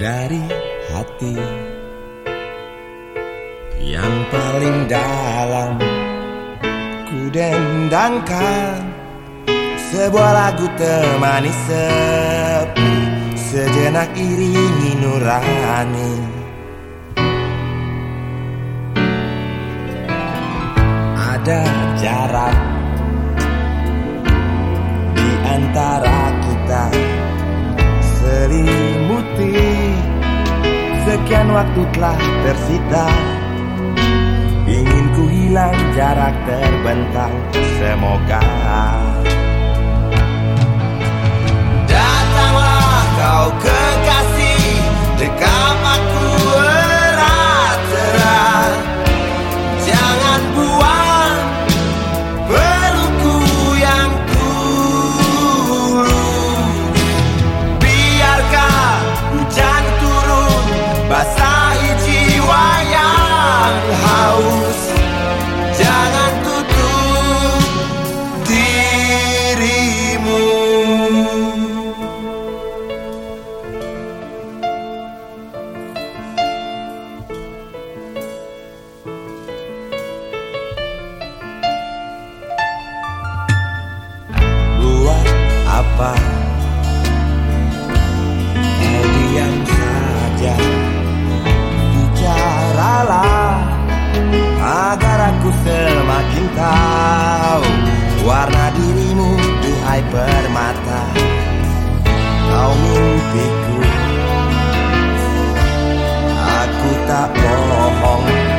dari hati. Yang paling dalam ku dendangkan sebuah lagu temani sepi sejenak iringi nurani. Ada jarak di antara sekian waktu telah tersita. Ingin ku hilang jarak terbentang Semoga. Datanglah kau kekasih Dekat apa? Kau diam saja Bicaralah Agar aku semakin tahu Warna dirimu duhai permata Kau mimpiku. Aku tak bohong.